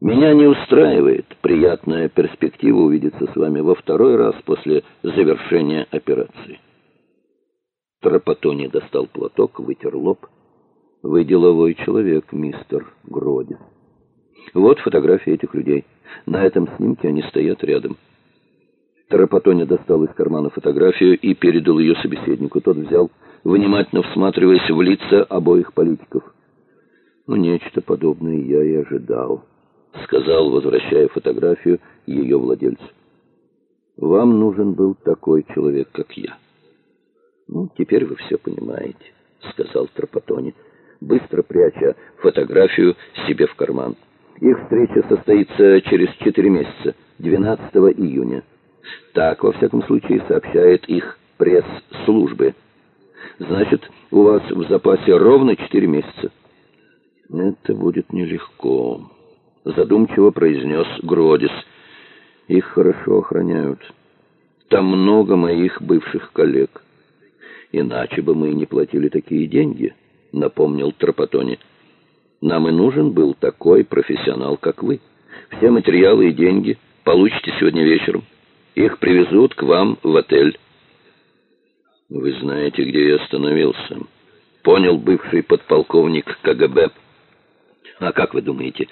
Меня не устраивает приятная перспектива увидеться с вами во второй раз после завершения операции. Тропотони достал платок, вытер лоб. Вы деловой человек, мистер Гроди. Вот фотографии этих людей. На этом снимке они стоят рядом. Тропотони достал из кармана фотографию и передал ее собеседнику. Тот взял, внимательно всматриваясь в лица обоих политиков. Ну, нечто подобное я и ожидал. — сказал, возвращая фотографию ее владельцу. «Вам нужен был такой человек, как я». «Ну, теперь вы все понимаете», — сказал Тропотони, быстро пряча фотографию себе в карман. «Их встреча состоится через четыре месяца, 12 июня. Так, во всяком случае, сообщает их пресс-службы. Значит, у вас в запасе ровно четыре месяца». «Это будет нелегко» задумчиво произнес Гродис. Их хорошо охраняют. Там много моих бывших коллег. Иначе бы мы не платили такие деньги, напомнил Тропотони. Нам и нужен был такой профессионал, как вы. Все материалы и деньги получите сегодня вечером. Их привезут к вам в отель. Вы знаете, где я остановился? Понял бывший подполковник КГБ. А как вы думаете,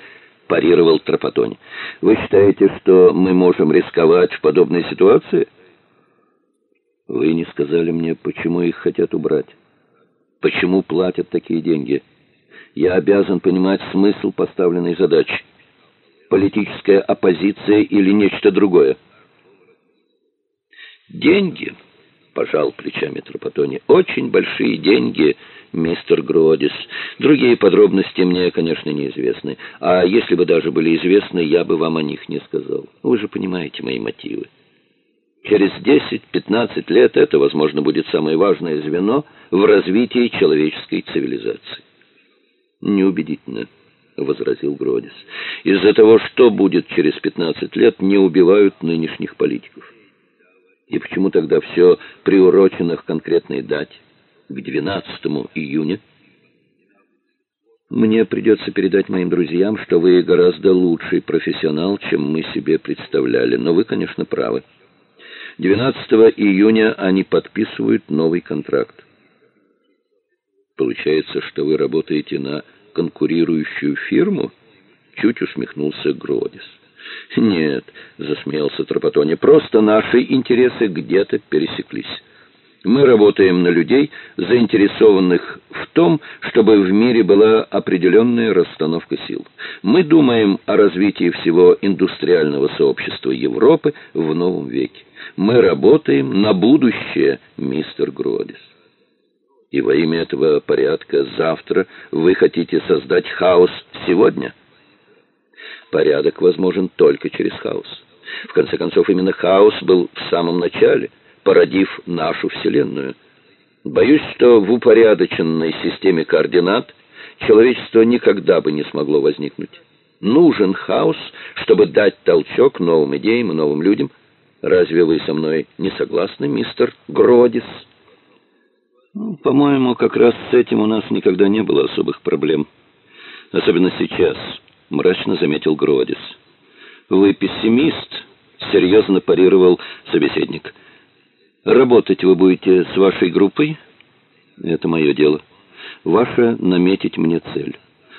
парировал Тропотони. Вы считаете, что мы можем рисковать в подобной ситуации? Вы не сказали мне, почему их хотят убрать. Почему платят такие деньги? Я обязан понимать смысл поставленной задачи. Политическая оппозиция или нечто другое? Деньги пожал плечами Тропотони. Очень большие деньги, мистер Гродис. Другие подробности мне, конечно, неизвестны. А если бы даже были известны, я бы вам о них не сказал. Вы же понимаете мои мотивы. Через 10-15 лет это, возможно, будет самое важное звено в развитии человеческой цивилизации. Неубедительно, возразил Гродис. Из-за того, что будет через 15 лет, не убивают нынешних политиков. И почему тогда все приурочено к конкретной дате, к 12 июня? Мне придется передать моим друзьям, что вы гораздо лучший профессионал, чем мы себе представляли. Но вы, конечно, правы. 12 июня они подписывают новый контракт. Получается, что вы работаете на конкурирующую фирму? Чуть усмехнулся Гродис. «Нет», — засмеялся Тропотони, — «просто наши интересы где-то пересеклись. Мы работаем на людей, заинтересованных в том, чтобы в мире была определенная расстановка сил. Мы думаем о развитии всего индустриального сообщества Европы в новом веке. Мы работаем на будущее, мистер Гродис. И во имя этого порядка завтра вы хотите создать хаос сегодня?» Порядок возможен только через хаос. В конце концов, именно хаос был в самом начале, породив нашу Вселенную. Боюсь, что в упорядоченной системе координат человечество никогда бы не смогло возникнуть. Нужен хаос, чтобы дать толчок новым идеям и новым людям. Разве вы со мной не согласны, мистер Гродис? Ну, по-моему, как раз с этим у нас никогда не было особых проблем. Особенно сейчас мрачно заметил Гродис. Вы пессимист, серьезно парировал собеседник. Работать вы будете с вашей группой? Это мое дело. Ваше наметить мне цель.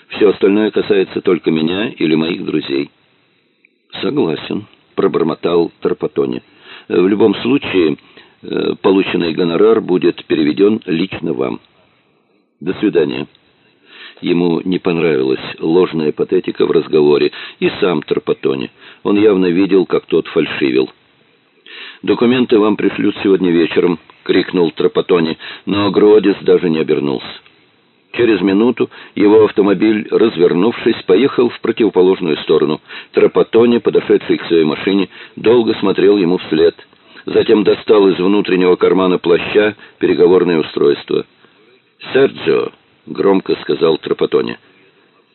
Все остальное касается только меня или моих друзей. Согласен, пробормотал Тарпатони. В любом случае, э, полученный гонорар будет переведен лично вам. До свидания. Ему не понравилась ложная патетика в разговоре, и сам Тропотони. Он явно видел, как тот фальшивил. «Документы вам пришлют сегодня вечером», — крикнул Тропотони, но Гродис даже не обернулся. Через минуту его автомобиль, развернувшись, поехал в противоположную сторону. Тропотони, подошедший к своей машине, долго смотрел ему вслед. Затем достал из внутреннего кармана плаща переговорное устройство. «Серджио», громко сказал Тропотони.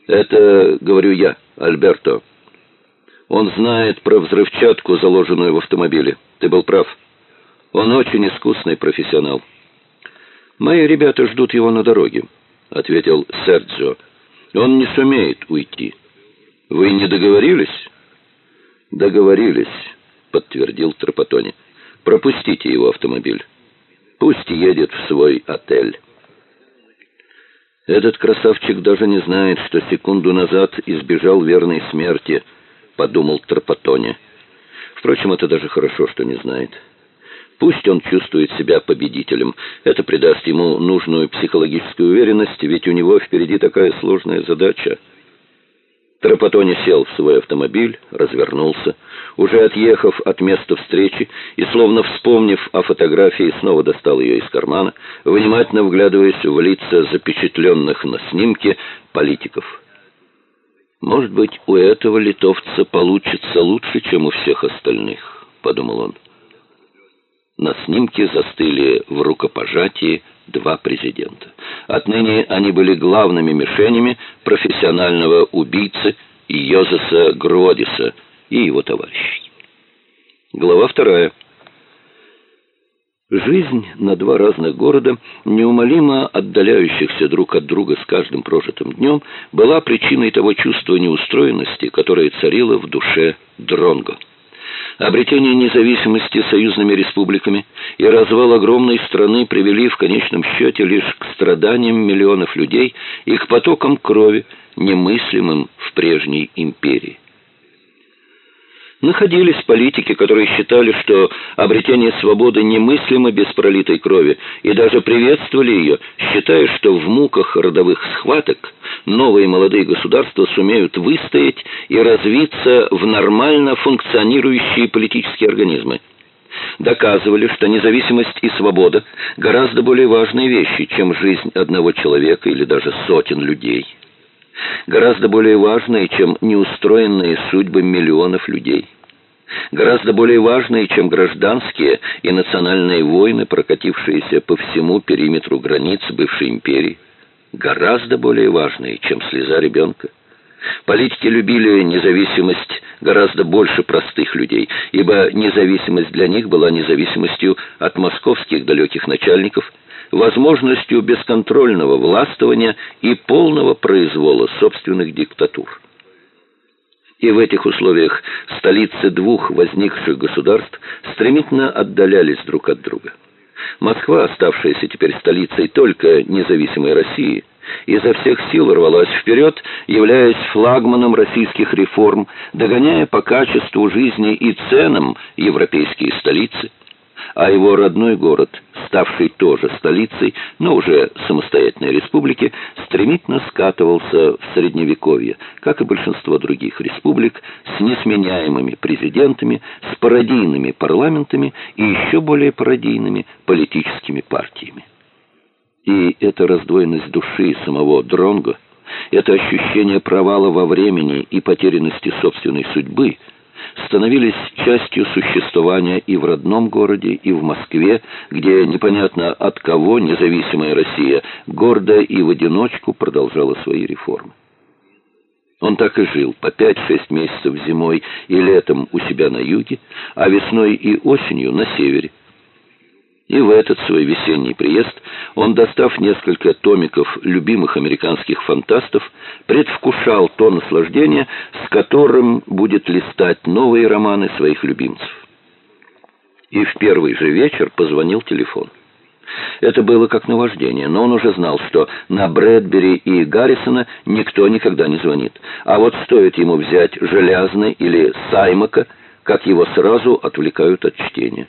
Это, говорю я, Альберто. Он знает про взрывчатку, заложенную в автомобиле. Ты был прав. Он очень искусный профессионал. Мои ребята ждут его на дороге, ответил Серджио. Он не сумеет уйти. Вы не договорились? Договорились, подтвердил Тропотони. Пропустите его автомобиль. Пусть едет в свой отель. Этот красавчик даже не знает, что секунду назад избежал верной смерти, подумал Тропотони. Впрочем, это даже хорошо, что не знает. Пусть он чувствует себя победителем. Это придаст ему нужную психологическую уверенность, ведь у него впереди такая сложная задача. Тропотони сел в свой автомобиль, развернулся. Уже отъехав от места встречи и словно вспомнив о фотографии, снова достал ее из кармана, внимательно вглядываясь в лица запечатленных на снимке политиков. «Может быть, у этого литовца получится лучше, чем у всех остальных», — подумал он. На снимке застыли в рукопожатии два президента. Отныне они были главными мишенями профессионального убийцы Йозеса Гродиса и его товарищей. Глава вторая. Жизнь на два разных города, неумолимо отдаляющихся друг от друга с каждым прожитым днем, была причиной того чувства неустроенности, которое царило в душе Дронго. Обретение независимости союзными республиками и развал огромной страны привели в конечном счете лишь к страданиям миллионов людей и к потокам крови, немыслимым в прежней империи. Находились политики, которые считали, что обретение свободы немыслимо без пролитой крови, и даже приветствовали ее, считая, что в муках родовых схваток новые молодые государства сумеют выстоять и развиться в нормально функционирующие политические организмы. Доказывали, что независимость и свобода гораздо более важные вещи, чем жизнь одного человека или даже сотен людей. Гораздо более важные, чем неустроенные судьбы миллионов людей гораздо более важные, чем гражданские и национальные войны, прокатившиеся по всему периметру границ бывшей империи, гораздо более важные, чем слеза ребенка. Политики любили независимость гораздо больше простых людей, ибо независимость для них была независимостью от московских далеких начальников, возможностью бесконтрольного властвования и полного произвола собственных диктатур. И в этих условиях столицы двух возникших государств стремительно отдалялись друг от друга. Москва, оставшаяся теперь столицей только независимой России, изо всех сил рвалась вперед, являясь флагманом российских реформ, догоняя по качеству жизни и ценам европейские столицы – а его родной город, ставший тоже столицей, но уже самостоятельной республики, стремительно скатывался в Средневековье, как и большинство других республик, с несменяемыми президентами, с пародийными парламентами и еще более пародийными политическими партиями. И эта раздвоенность души самого Дронго, это ощущение провала во времени и потерянности собственной судьбы – становились частью существования и в родном городе, и в Москве, где непонятно от кого независимая Россия гордо и в одиночку продолжала свои реформы. Он так и жил по 5-6 месяцев зимой и летом у себя на юге, а весной и осенью на севере. И в этот свой весенний приезд он, достав несколько томиков любимых американских фантастов, предвкушал то наслаждение, с которым будет листать новые романы своих любимцев. И в первый же вечер позвонил телефон. Это было как наваждение, но он уже знал, что на Брэдбери и Гаррисона никто никогда не звонит. А вот стоит ему взять Желязны или Саймака, как его сразу отвлекают от чтения.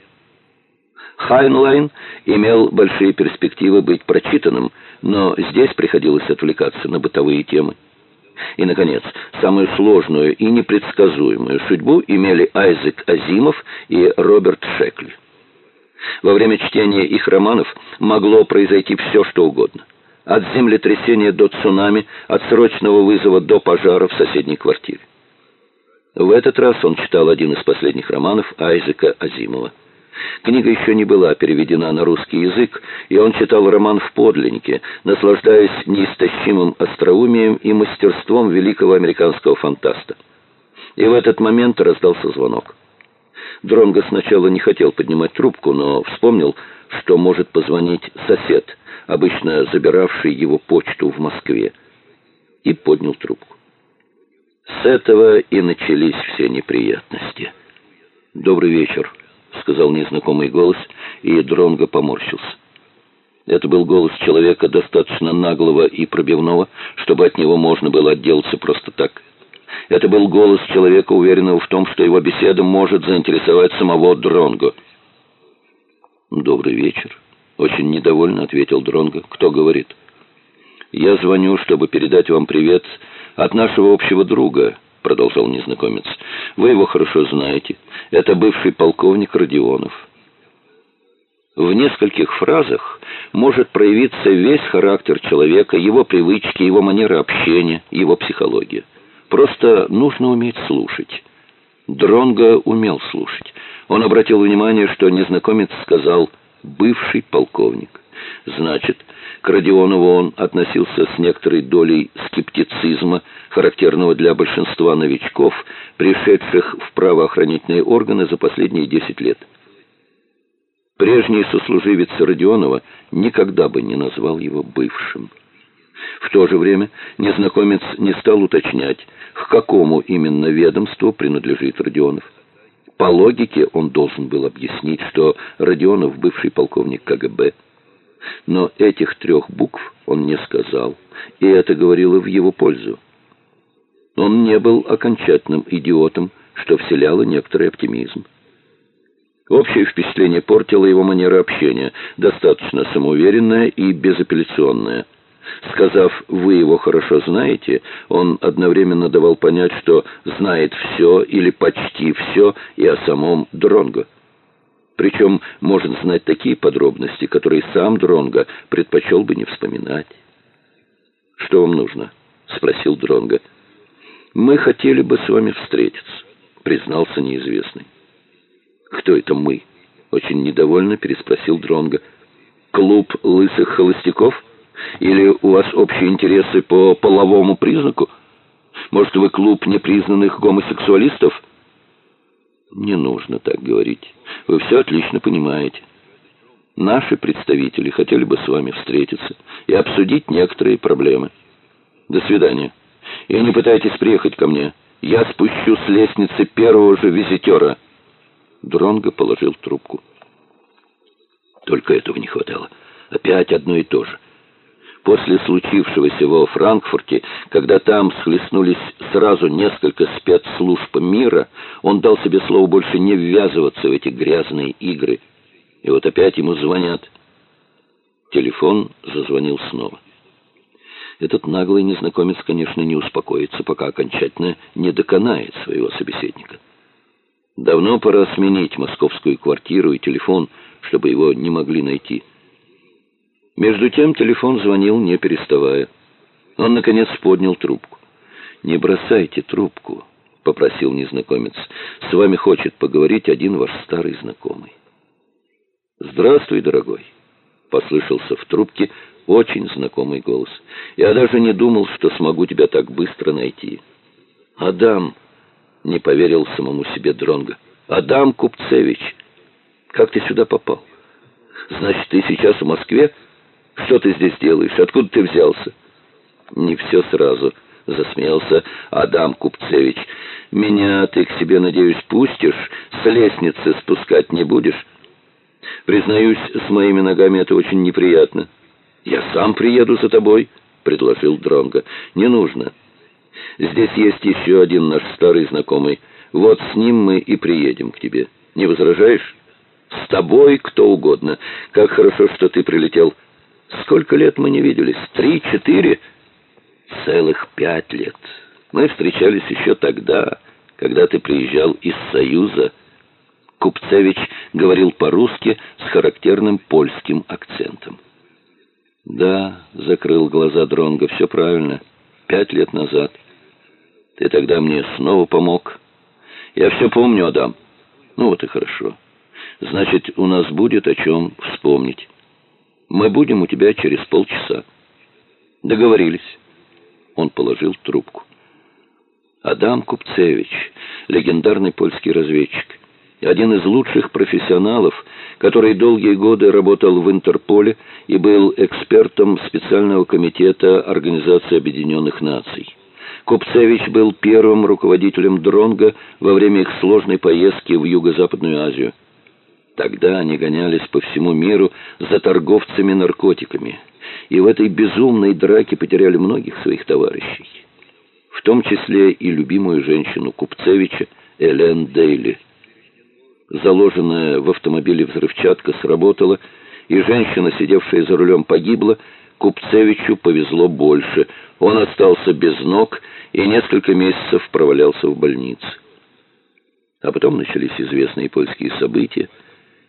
Хайнлайн имел большие перспективы быть прочитанным, но здесь приходилось отвлекаться на бытовые темы. И, наконец, самую сложную и непредсказуемую судьбу имели Айзек Азимов и Роберт Шекли. Во время чтения их романов могло произойти все, что угодно. От землетрясения до цунами, от срочного вызова до пожара в соседней квартире. В этот раз он читал один из последних романов Айзека Азимова. Книга еще не была переведена на русский язык, и он читал роман в подлиннике, наслаждаясь неистощимым остроумием и мастерством великого американского фантаста. И в этот момент раздался звонок. Дронго сначала не хотел поднимать трубку, но вспомнил, что может позвонить сосед, обычно забиравший его почту в Москве, и поднял трубку. С этого и начались все неприятности. «Добрый вечер», — сказал незнакомый голос, и Дронго поморщился. Это был голос человека достаточно наглого и пробивного, чтобы от него можно было отделаться просто так. Это был голос человека, уверенного в том, что его беседа может заинтересовать самого Дронго. «Добрый вечер», — очень недовольно ответил Дронго. «Кто говорит?» «Я звоню, чтобы передать вам привет от нашего общего друга», — продолжал незнакомец. «Вы его хорошо знаете. Это бывший полковник Родионов». В нескольких фразах может проявиться весь характер человека, его привычки, его манера общения, его психология. Просто нужно уметь слушать. Дронго умел слушать. Он обратил внимание, что незнакомец сказал «бывший полковник». Значит, к Родионову он относился с некоторой долей скептицизма, характерного для большинства новичков, пришедших в правоохранительные органы за последние 10 лет. Прежний сослуживец Родионова никогда бы не назвал его бывшим. В то же время незнакомец не стал уточнять, к какому именно ведомству принадлежит Родионов. По логике он должен был объяснить, что Родионов бывший полковник КГБ. Но этих трех букв он не сказал, и это говорило в его пользу. Он не был окончательным идиотом, что вселяло некоторый оптимизм. Общее впечатление портила его манера общения, достаточно самоуверенная и безапелляционная. Сказав «вы его хорошо знаете», он одновременно давал понять, что знает все или почти все и о самом Дронго. Причем может знать такие подробности, которые сам Дронго предпочел бы не вспоминать. «Что вам нужно?» — спросил Дронго. «Мы хотели бы с вами встретиться», — признался неизвестный. «Кто это мы?» — очень недовольно переспросил Дронго. «Клуб лысых холостяков? Или у вас общие интересы по половому признаку? Может, вы клуб непризнанных гомосексуалистов?» «Не нужно так говорить. Вы все отлично понимаете. Наши представители хотели бы с вами встретиться и обсудить некоторые проблемы. До свидания. И не пытайтесь приехать ко мне. Я спущу с лестницы первого же визитера». Дронго положил трубку. Только этого не хватало. Опять одно и то же. После случившегося во Франкфурте, когда там схлестнулись сразу несколько спецслужб мира, он дал себе слово больше не ввязываться в эти грязные игры. И вот опять ему звонят. Телефон зазвонил снова. Этот наглый незнакомец, конечно, не успокоится, пока окончательно не доконает своего собеседника. Давно пора сменить московскую квартиру и телефон, чтобы его не могли найти. Между тем телефон звонил, не переставая. Он, наконец, поднял трубку. «Не бросайте трубку», — попросил незнакомец. «С вами хочет поговорить один ваш старый знакомый». «Здравствуй, дорогой», — послышался в трубке очень знакомый голос. «Я даже не думал, что смогу тебя так быстро найти». «Адам», не поверил самому себе Дронга. «Адам Купцевич, как ты сюда попал? Значит, ты сейчас в Москве? Что ты здесь делаешь? Откуда ты взялся?» «Не все сразу», — засмеялся Адам Купцевич. «Меня ты к себе, надеюсь, пустишь? С лестницы спускать не будешь?» «Признаюсь, с моими ногами это очень неприятно». «Я сам приеду за тобой», — предложил Дронга. «Не нужно». Здесь есть еще один наш старый знакомый. Вот с ним мы и приедем к тебе. Не возражаешь? С тобой кто угодно. Как хорошо, что ты прилетел. Сколько лет мы не виделись? Три, четыре? Целых пять лет. Мы встречались еще тогда, когда ты приезжал из Союза. Купцевич говорил по-русски с характерным польским акцентом. Да, закрыл глаза Дронга, все правильно. Пять лет назад. Ты тогда мне снова помог. Я все помню, Адам. Ну вот и хорошо. Значит, у нас будет о чем вспомнить. Мы будем у тебя через полчаса. Договорились. Он положил трубку. Адам Купцевич, легендарный польский разведчик, один из лучших профессионалов, который долгие годы работал в Интерполе и был экспертом специального комитета Организации Объединенных Наций. Купцевич был первым руководителем Дронга во время их сложной поездки в Юго-Западную Азию. Тогда они гонялись по всему миру за торговцами наркотиками, и в этой безумной драке потеряли многих своих товарищей, в том числе и любимую женщину Купцевича Элен Дейли. Заложенная в автомобиле взрывчатка сработала, и женщина, сидевшая за рулем, погибла, Купцевичу повезло больше. Он остался без ног и несколько месяцев провалялся в больнице. А потом начались известные польские события,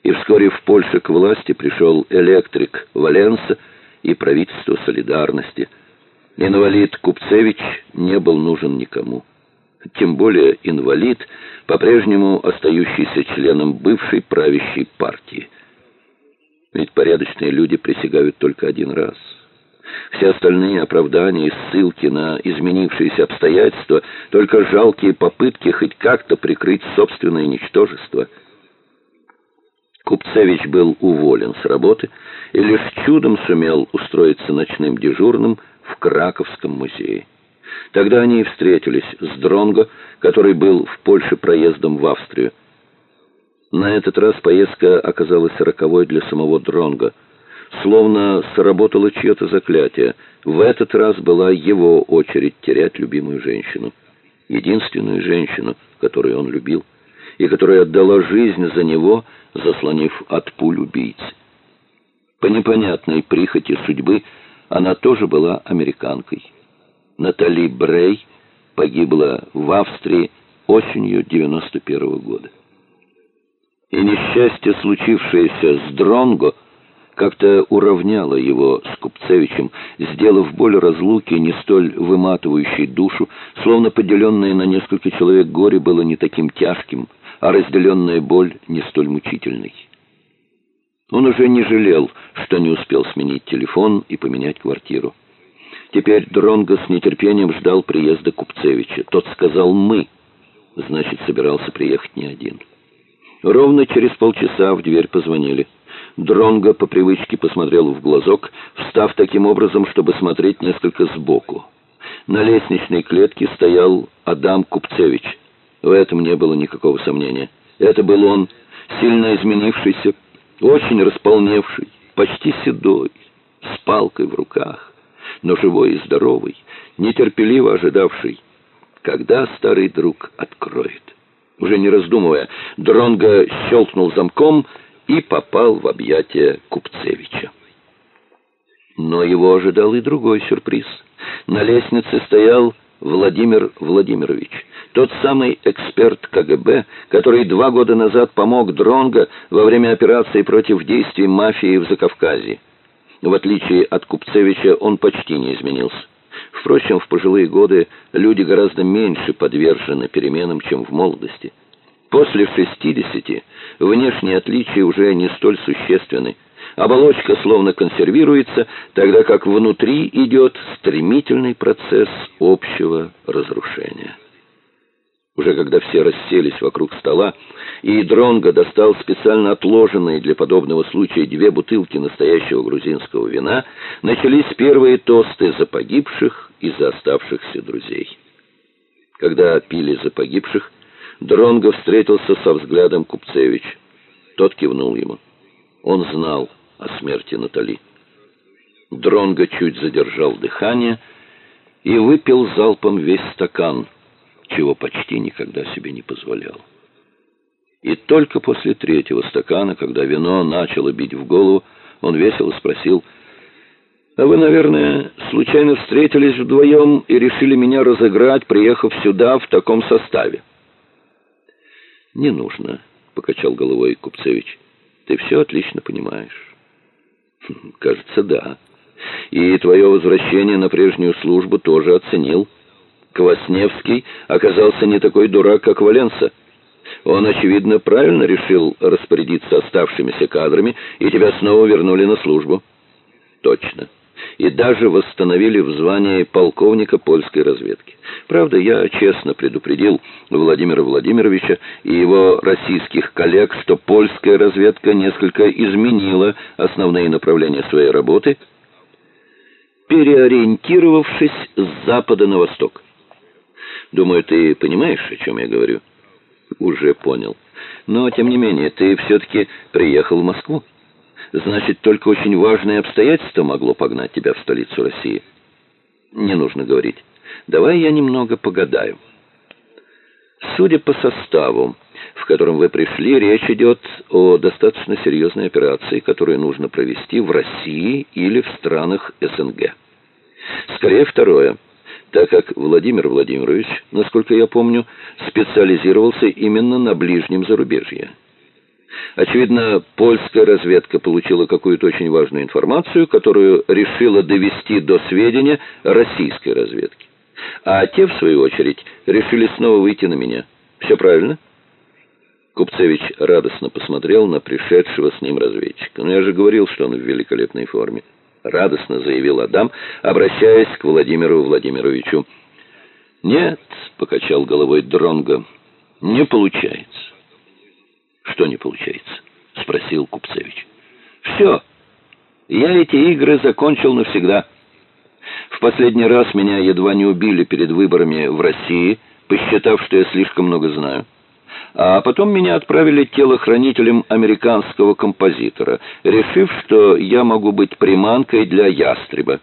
и вскоре в Польше к власти пришел электрик Валенса и правительство солидарности. Инвалид Купцевич не был нужен никому. Тем более инвалид, по-прежнему остающийся членом бывшей правящей партии. Ведь порядочные люди присягают только один раз. Все остальные оправдания и ссылки на изменившиеся обстоятельства — только жалкие попытки хоть как-то прикрыть собственное ничтожество. Купцевич был уволен с работы и лишь чудом сумел устроиться ночным дежурным в Краковском музее. Тогда они и встретились с Дронго, который был в Польше проездом в Австрию. На этот раз поездка оказалась роковой для самого Дронга. Словно сработало чье-то заклятие. В этот раз была его очередь терять любимую женщину. Единственную женщину, которую он любил, и которая отдала жизнь за него, заслонив от пуль убийц. По непонятной прихоти судьбы она тоже была американкой. Натали Брей погибла в Австрии осенью 91 -го года и несчастье, случившееся с Дронго, как-то уравняло его с Купцевичем, сделав боль разлуки не столь выматывающей душу, словно поделенное на несколько человек горе было не таким тяжким, а разделенная боль не столь мучительной. Он уже не жалел, что не успел сменить телефон и поменять квартиру. Теперь Дронго с нетерпением ждал приезда Купцевича. Тот сказал «мы», значит, собирался приехать не один. Ровно через полчаса в дверь позвонили. Дронго по привычке посмотрел в глазок, встав таким образом, чтобы смотреть несколько сбоку. На лестничной клетке стоял Адам Купцевич. В этом не было никакого сомнения. Это был он, сильно изменившийся, очень располневший, почти седой, с палкой в руках, но живой и здоровый, нетерпеливо ожидавший, когда старый друг откроет. Уже не раздумывая, Дронго щелкнул замком и попал в объятия Купцевича. Но его ожидал и другой сюрприз. На лестнице стоял Владимир Владимирович, тот самый эксперт КГБ, который два года назад помог Дронго во время операции против действий мафии в Закавказье. В отличие от Купцевича, он почти не изменился. Впрочем, в пожилые годы люди гораздо меньше подвержены переменам, чем в молодости. После 60 внешние отличия уже не столь существенны. Оболочка словно консервируется, тогда как внутри идет стремительный процесс общего разрушения. Уже когда все расселись вокруг стола, и Дронго достал специально отложенные для подобного случая две бутылки настоящего грузинского вина, начались первые тосты за погибших и за оставшихся друзей. Когда пили за погибших, Дронго встретился со взглядом Купцевич. Тот кивнул ему. Он знал о смерти Натали. Дронго чуть задержал дыхание и выпил залпом весь стакан, чего почти никогда себе не позволял. И только после третьего стакана, когда вино начало бить в голову, он весело спросил, «А вы, наверное, случайно встретились вдвоем и решили меня разыграть, приехав сюда в таком составе?» «Не нужно», — покачал головой Купцевич. «Ты все отлично понимаешь». «Хм, «Кажется, да. И твое возвращение на прежнюю службу тоже оценил». Квасневский оказался не такой дурак, как Валенса. Он, очевидно, правильно решил распорядиться оставшимися кадрами, и тебя снова вернули на службу. Точно. И даже восстановили в звании полковника польской разведки. Правда, я честно предупредил Владимира Владимировича и его российских коллег, что польская разведка несколько изменила основные направления своей работы, переориентировавшись с запада на восток. Думаю, ты понимаешь, о чем я говорю? Уже понял. Но, тем не менее, ты все-таки приехал в Москву. Значит, только очень важное обстоятельство могло погнать тебя в столицу России. Не нужно говорить. Давай я немного погадаю. Судя по составу, в котором вы пришли, речь идет о достаточно серьезной операции, которую нужно провести в России или в странах СНГ. Скорее второе, так как Владимир Владимирович, насколько я помню, специализировался именно на ближнем зарубежье. Очевидно, польская разведка получила какую-то очень важную информацию, которую решила довести до сведения российской разведки. А те, в свою очередь, решили снова выйти на меня. Все правильно? Купцевич радостно посмотрел на пришедшего с ним разведчика. «Ну, я же говорил, что он в великолепной форме». Радостно заявил Адам, обращаясь к Владимиру Владимировичу. «Нет», — покачал головой Дронго, — «не получается». «Что не получается?» — спросил Купцевич. «Все. Я эти игры закончил навсегда». В последний раз меня едва не убили перед выборами в России, посчитав, что я слишком много знаю. А потом меня отправили телохранителем американского композитора, решив, что я могу быть приманкой для ястреба.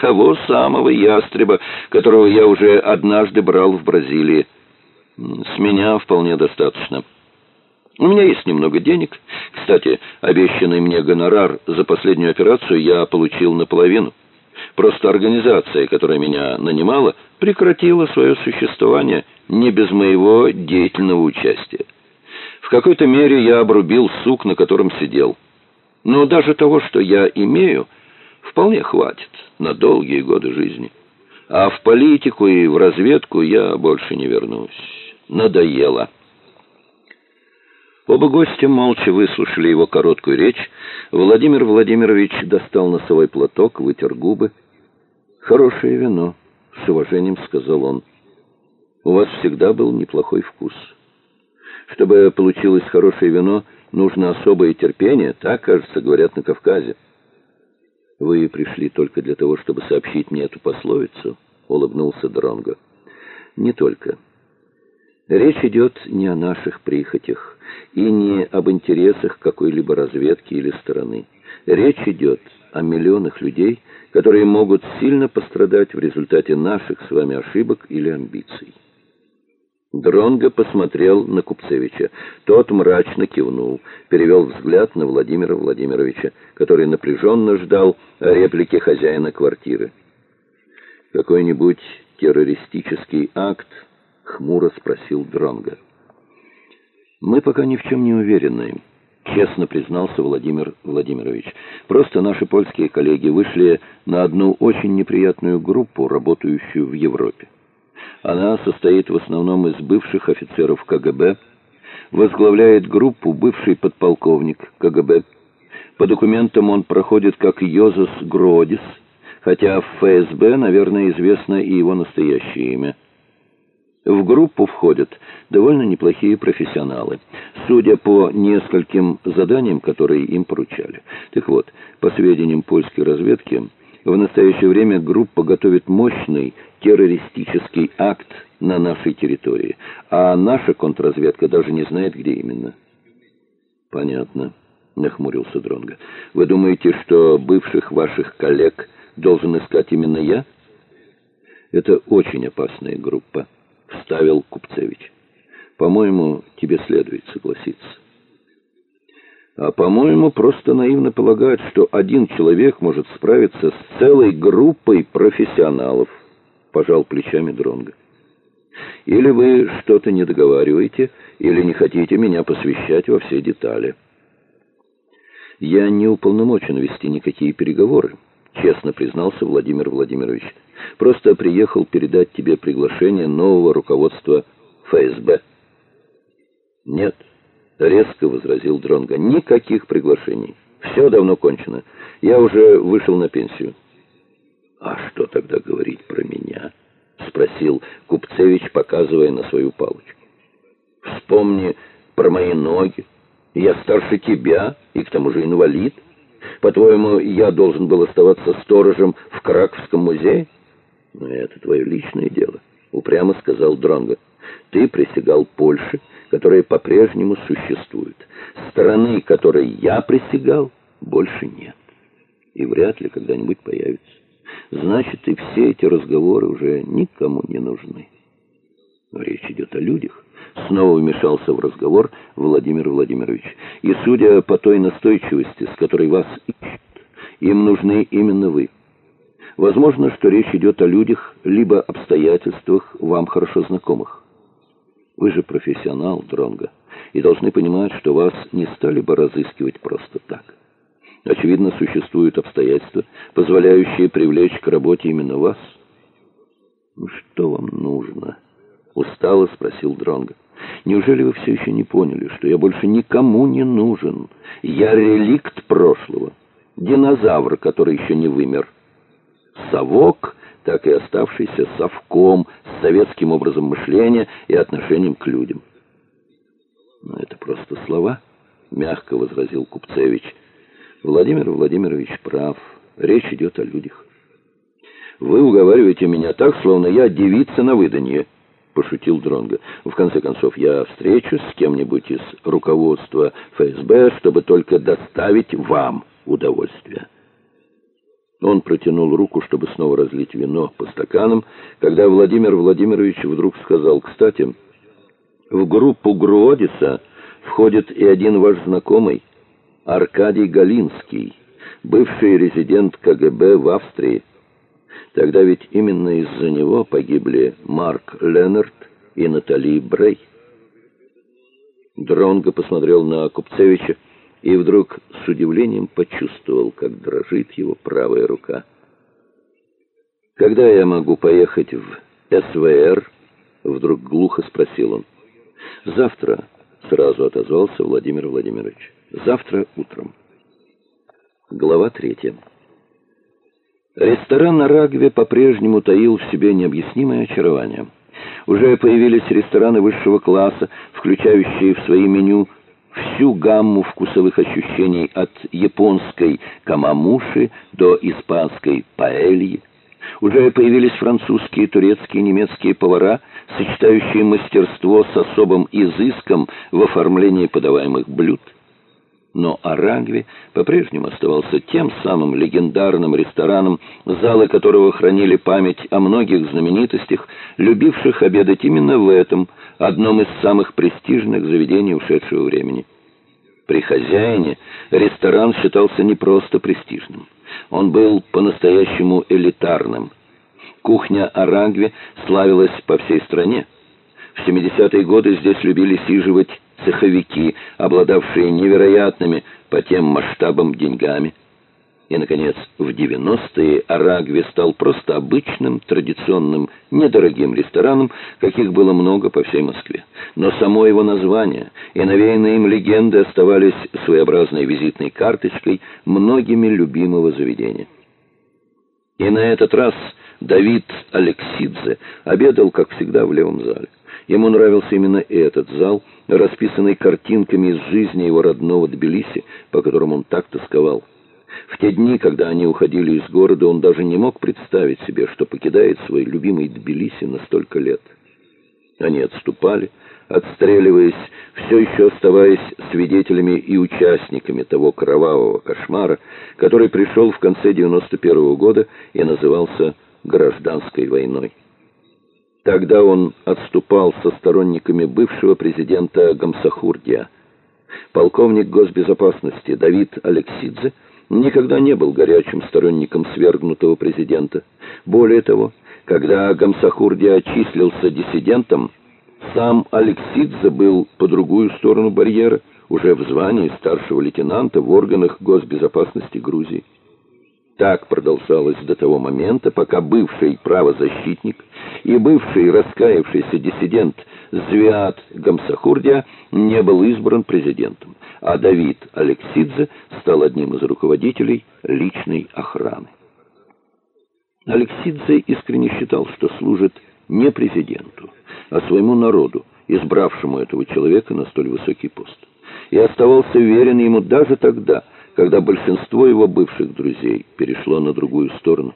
Того самого ястреба, которого я уже однажды брал в Бразилии. С меня вполне достаточно. У меня есть немного денег. Кстати, обещанный мне гонорар за последнюю операцию я получил наполовину. Просто организация, которая меня нанимала, прекратила свое существование не без моего деятельного участия. В какой-то мере я обрубил сук, на котором сидел. Но даже того, что я имею, вполне хватит на долгие годы жизни. А в политику и в разведку я больше не вернусь. Надоело. Оба гостя молча выслушали его короткую речь. Владимир Владимирович достал носовой платок, вытер губы. «Хорошее вино», — с уважением сказал он. «У вас всегда был неплохой вкус. Чтобы получилось хорошее вино, нужно особое терпение, так, кажется, говорят на Кавказе». «Вы пришли только для того, чтобы сообщить мне эту пословицу?» — улыбнулся Дронго. «Не только». Речь идет не о наших прихотях и не об интересах какой-либо разведки или стороны. Речь идет о миллионах людей, которые могут сильно пострадать в результате наших с вами ошибок или амбиций. Дронго посмотрел на Купцевича. Тот мрачно кивнул, перевел взгляд на Владимира Владимировича, который напряженно ждал реплики хозяина квартиры. Какой-нибудь террористический акт хмуро спросил Дронга. Мы пока ни в чем не уверены, честно признался Владимир Владимирович. Просто наши польские коллеги вышли на одну очень неприятную группу, работающую в Европе. Она состоит в основном из бывших офицеров КГБ, возглавляет группу бывший подполковник КГБ. По документам он проходит как Йозас Гродис, хотя в ФСБ, наверное, известно и его настоящее имя – в группу входят довольно неплохие профессионалы, судя по нескольким заданиям, которые им поручали. Так вот, по сведениям польской разведки, в настоящее время группа готовит мощный террористический акт на нашей территории, а наша контрразведка даже не знает, где именно. Понятно, нахмурился Дронга. Вы думаете, что бывших ваших коллег должен искать именно я? Это очень опасная группа вставил Купцевич. По-моему, тебе следует согласиться. А по-моему, просто наивно полагать, что один человек может справиться с целой группой профессионалов, пожал плечами Дронга. Или вы что-то не договариваете, или не хотите меня посвящать во все детали. Я не уполномочен вести никакие переговоры, честно признался Владимир Владимирович. Просто приехал передать тебе приглашение нового руководства ФСБ. Нет, резко возразил Дронга. Никаких приглашений. Все давно кончено. Я уже вышел на пенсию. А что тогда говорить про меня? спросил Купцевич, показывая на свою палочку. Вспомни про мои ноги. Я старше тебя и к тому же инвалид. По-твоему, я должен был оставаться сторожем в Краковском музее? Но это твое личное дело, упрямо сказал Дронго. Ты присягал Польше, которая по-прежнему существует. Стороны, которой я присягал, больше нет. И вряд ли когда-нибудь появится. Значит, и все эти разговоры уже никому не нужны. Но речь идет о людях. Снова вмешался в разговор Владимир Владимирович. И судя по той настойчивости, с которой вас ищут, им нужны именно вы. Возможно, что речь идет о людях, либо обстоятельствах вам хорошо знакомых. Вы же профессионал, Дронга, и должны понимать, что вас не стали бы разыскивать просто так. Очевидно, существуют обстоятельства, позволяющие привлечь к работе именно вас. Ну что вам нужно? устало спросил Дронга. Неужели вы все еще не поняли, что я больше никому не нужен? Я реликт прошлого, динозавр, который еще не вымер совок, так и оставшийся совком с советским образом мышления и отношением к людям. Но это просто слова, мягко возразил Купцевич. Владимир Владимирович прав. Речь идет о людях. Вы уговариваете меня так, словно я девица на выданье, пошутил Дронга. В конце концов, я встречусь с кем-нибудь из руководства ФСБ, чтобы только доставить вам удовольствие. Он протянул руку, чтобы снова разлить вино по стаканам, когда Владимир Владимирович вдруг сказал, «Кстати, в группу Гродиса входит и один ваш знакомый, Аркадий Галинский, бывший резидент КГБ в Австрии. Тогда ведь именно из-за него погибли Марк Леннард и Натали Брей». Дронго посмотрел на Купцевича, и вдруг с удивлением почувствовал, как дрожит его правая рука. «Когда я могу поехать в СВР?» — вдруг глухо спросил он. «Завтра», — сразу отозвался Владимир Владимирович. «Завтра утром». Глава третья. Ресторан на Рагве по-прежнему таил в себе необъяснимое очарование. Уже появились рестораны высшего класса, включающие в свои меню всю гамму вкусовых ощущений от японской камамуши до испанской паэльи. Уже появились французские, турецкие, немецкие повара, сочетающие мастерство с особым изыском в оформлении подаваемых блюд но Арагви по-прежнему оставался тем самым легендарным рестораном, залы которого хранили память о многих знаменитостях, любивших обедать именно в этом, одном из самых престижных заведений ушедшего времени. При хозяине ресторан считался не просто престижным. Он был по-настоящему элитарным. Кухня Арагви славилась по всей стране. В 70-е годы здесь любили сиживать цеховики, обладавшие невероятными по тем масштабам деньгами. И, наконец, в 90-е Арагви стал просто обычным, традиционным, недорогим рестораном, каких было много по всей Москве. Но само его название и навеянные им легенды оставались своеобразной визитной карточкой многими любимого заведения. И на этот раз Давид Алексидзе обедал, как всегда, в левом зале. Ему нравился именно этот зал, расписанный картинками из жизни его родного Тбилиси, по которым он так тосковал. В те дни, когда они уходили из города, он даже не мог представить себе, что покидает свой любимый Тбилиси на столько лет. Они отступали, отстреливаясь, все еще оставаясь свидетелями и участниками того кровавого кошмара, который пришел в конце 91 -го года и назывался «гражданской войной». Тогда он отступал со сторонниками бывшего президента Гамсахурдия. Полковник госбезопасности Давид Алексидзе никогда не был горячим сторонником свергнутого президента. Более того, когда Гамсахурдия числился диссидентом, сам Алексидзе был по другую сторону барьера, уже в звании старшего лейтенанта в органах госбезопасности Грузии. Так продолжалось до того момента, пока бывший правозащитник и бывший раскаявшийся диссидент Звиат Гамсахурдия не был избран президентом, а Давид Алексидзе стал одним из руководителей личной охраны. Алексидзе искренне считал, что служит не президенту, а своему народу, избравшему этого человека на столь высокий пост. И оставался верен ему даже тогда, когда большинство его бывших друзей перешло на другую сторону.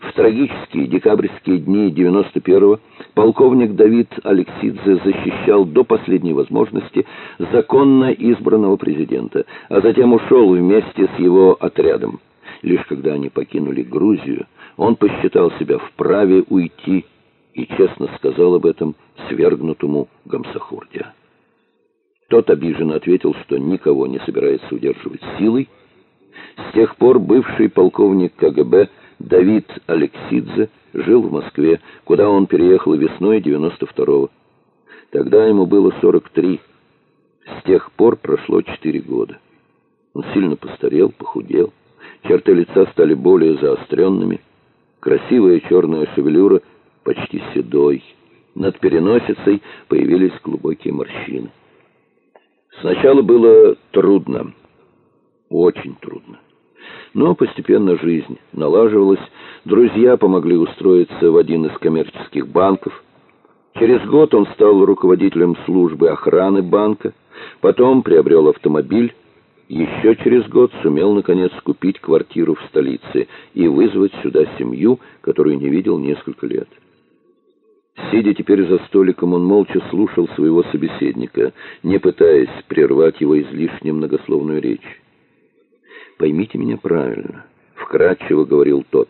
В трагические декабрьские дни 91-го полковник Давид Алексидзе защищал до последней возможности законно избранного президента, а затем ушел вместе с его отрядом. Лишь когда они покинули Грузию, он посчитал себя вправе уйти и честно сказал об этом свергнутому Гамсахурде. Тот обиженно ответил, что никого не собирается удерживать силой. С тех пор бывший полковник КГБ Давид Алексидзе жил в Москве, куда он переехал весной 92-го. Тогда ему было 43. С тех пор прошло 4 года. Он сильно постарел, похудел. Черты лица стали более заостренными. Красивая черная шевелюра почти седой. Над переносицей появились глубокие морщины. Сначала было трудно, очень трудно. Но постепенно жизнь налаживалась, друзья помогли устроиться в один из коммерческих банков. Через год он стал руководителем службы охраны банка, потом приобрел автомобиль, еще через год сумел, наконец, купить квартиру в столице и вызвать сюда семью, которую не видел несколько лет. Сидя теперь за столиком, он молча слушал своего собеседника, не пытаясь прервать его излишне многословную речь. «Поймите меня правильно», — вкратчиво говорил тот.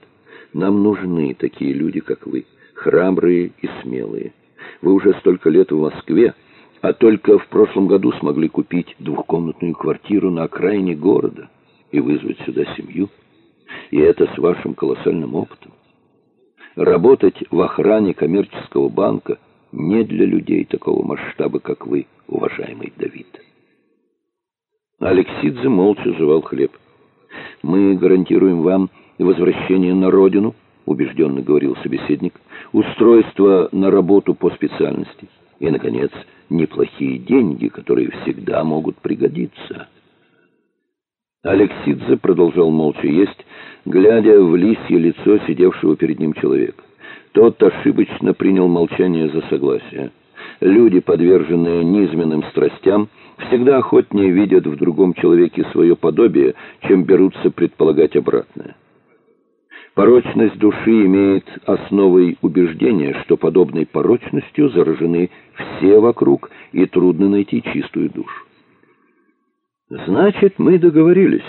«Нам нужны такие люди, как вы, храбрые и смелые. Вы уже столько лет в Москве, а только в прошлом году смогли купить двухкомнатную квартиру на окраине города и вызвать сюда семью. И это с вашим колоссальным опытом. Работать в охране коммерческого банка не для людей такого масштаба, как вы, уважаемый Давид. Алексидзе молча жевал хлеб. «Мы гарантируем вам возвращение на родину», — убежденно говорил собеседник, «устройство на работу по специальности и, наконец, неплохие деньги, которые всегда могут пригодиться». Алексидзе продолжал молча есть, глядя в лисье лицо сидевшего перед ним человека. Тот ошибочно принял молчание за согласие. Люди, подверженные низменным страстям, всегда охотнее видят в другом человеке свое подобие, чем берутся предполагать обратное. Порочность души имеет основой убеждения, что подобной порочностью заражены все вокруг, и трудно найти чистую душу. «Значит, мы договорились».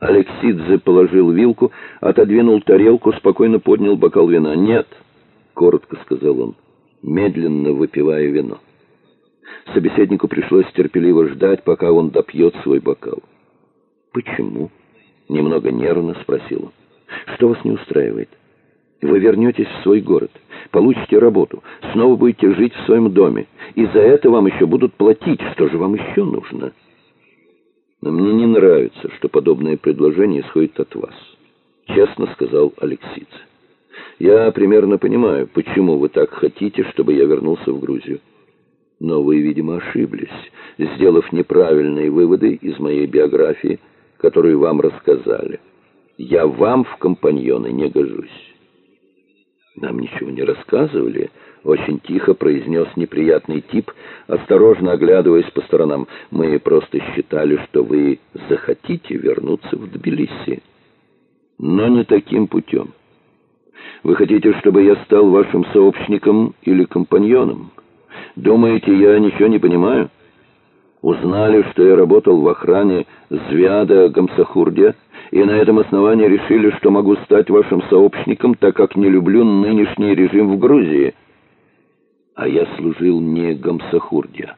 Алексидзе положил вилку, отодвинул тарелку, спокойно поднял бокал вина. «Нет», — коротко сказал он, медленно выпивая вино. Собеседнику пришлось терпеливо ждать, пока он допьет свой бокал. «Почему?» — немного нервно спросил он. «Что вас не устраивает? Вы вернетесь в свой город, получите работу, снова будете жить в своем доме, и за это вам еще будут платить. Что же вам еще нужно?» Но мне не нравится, что подобное предложение исходит от вас, честно сказал Алексиц. Я примерно понимаю, почему вы так хотите, чтобы я вернулся в Грузию. Но вы, видимо, ошиблись, сделав неправильные выводы из моей биографии, которую вам рассказали. Я вам в компаньоны не гожусь. Нам ничего не рассказывали, очень тихо произнес неприятный тип, осторожно оглядываясь по сторонам. Мы просто считали, что вы захотите вернуться в Тбилиси. Но не таким путем. Вы хотите, чтобы я стал вашим сообщником или компаньоном? Думаете, я ничего не понимаю? Узнали, что я работал в охране Звяда Гамсахурдя, и на этом основании решили, что могу стать вашим сообщником, так как не люблю нынешний режим в Грузии. А я служил не Гамсахурдя.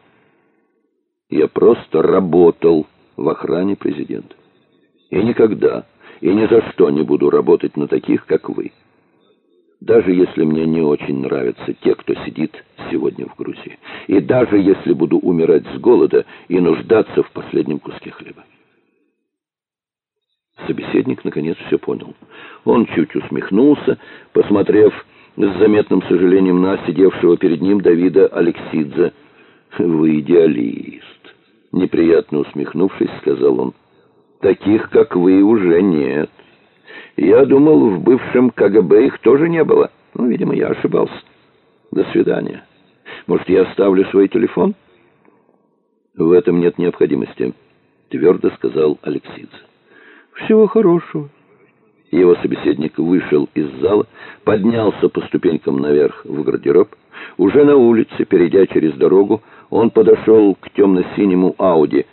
Я просто работал в охране президента. И никогда, и ни за что не буду работать на таких, как вы. Даже если мне не очень нравятся те, кто сидит сегодня в Грузии. И даже если буду умирать с голода и нуждаться в последнем куске хлеба. Собеседник, наконец, все понял. Он чуть усмехнулся, посмотрев с заметным сожалением на сидевшего перед ним Давида Алексидзе. «Вы идеалист», — неприятно усмехнувшись, сказал он. «Таких, как вы, уже нет. Я думал, в бывшем КГБ их тоже не было. Ну, видимо, я ошибался. До свидания. Может, я оставлю свой телефон?» «В этом нет необходимости», — твердо сказал Алексидзе. «Всего хорошего». Его собеседник вышел из зала, поднялся по ступенькам наверх в гардероб. Уже на улице, перейдя через дорогу, он подошел к темно-синему Ауди.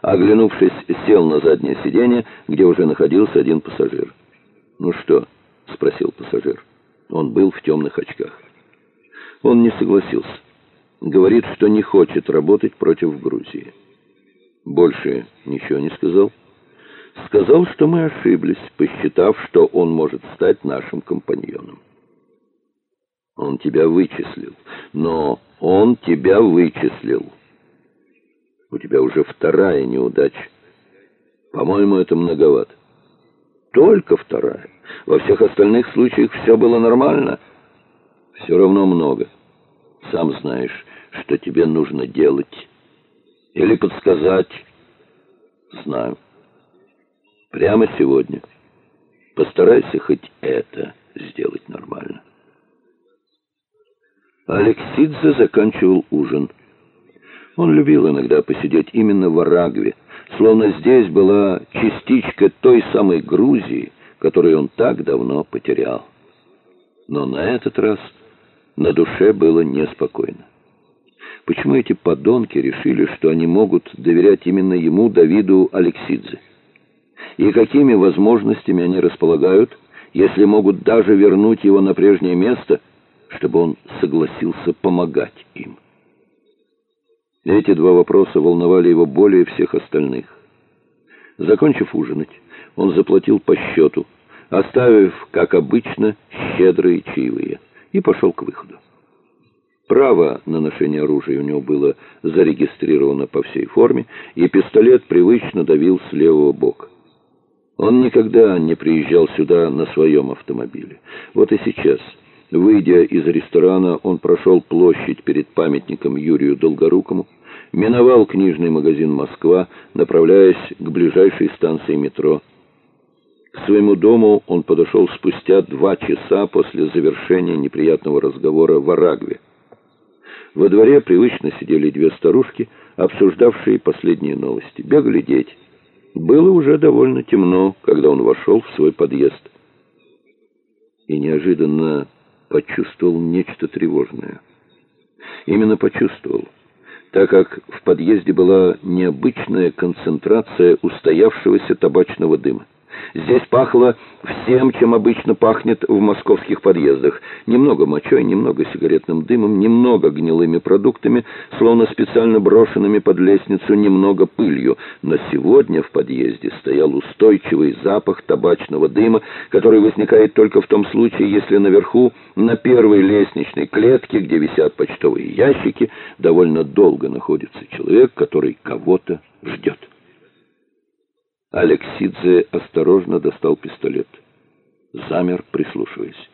Оглянувшись, сел на заднее сиденье, где уже находился один пассажир. «Ну что?» — спросил пассажир. Он был в темных очках. Он не согласился. Говорит, что не хочет работать против Грузии. Больше ничего не сказал. Сказал, что мы ошиблись, посчитав, что он может стать нашим компаньоном. Он тебя вычислил. Но он тебя вычислил. У тебя уже вторая неудача. По-моему, это многовато. Только вторая. Во всех остальных случаях все было нормально. Все равно много. Сам знаешь, что тебе нужно делать. Или подсказать. Знаю. Прямо сегодня. Постарайся хоть это сделать нормально. Алексидзе заканчивал ужин. Он любил иногда посидеть именно в Арагве, словно здесь была частичка той самой Грузии, которую он так давно потерял. Но на этот раз на душе было неспокойно. Почему эти подонки решили, что они могут доверять именно ему, Давиду Алексидзе? И какими возможностями они располагают, если могут даже вернуть его на прежнее место, чтобы он согласился помогать им? Эти два вопроса волновали его более всех остальных. Закончив ужинать, он заплатил по счету, оставив, как обычно, щедрые чаевые, и пошел к выходу. Право на ношение оружия у него было зарегистрировано по всей форме, и пистолет привычно давил с левого бока. Он никогда не приезжал сюда на своем автомобиле. Вот и сейчас, выйдя из ресторана, он прошел площадь перед памятником Юрию Долгорукому, миновал книжный магазин «Москва», направляясь к ближайшей станции метро. К своему дому он подошел спустя два часа после завершения неприятного разговора в Арагве. Во дворе привычно сидели две старушки, обсуждавшие последние новости. Бегали дети. Было уже довольно темно, когда он вошел в свой подъезд. И неожиданно почувствовал нечто тревожное. Именно почувствовал так как в подъезде была необычная концентрация устоявшегося табачного дыма. Здесь пахло всем, чем обычно пахнет в московских подъездах. Немного мочой, немного сигаретным дымом, немного гнилыми продуктами, словно специально брошенными под лестницу, немного пылью. Но сегодня в подъезде стоял устойчивый запах табачного дыма, который возникает только в том случае, если наверху, на первой лестничной клетке, где висят почтовые ящики, довольно долго находится человек, который кого-то ждет. Алексидзе осторожно достал пистолет. Замер, прислушиваясь.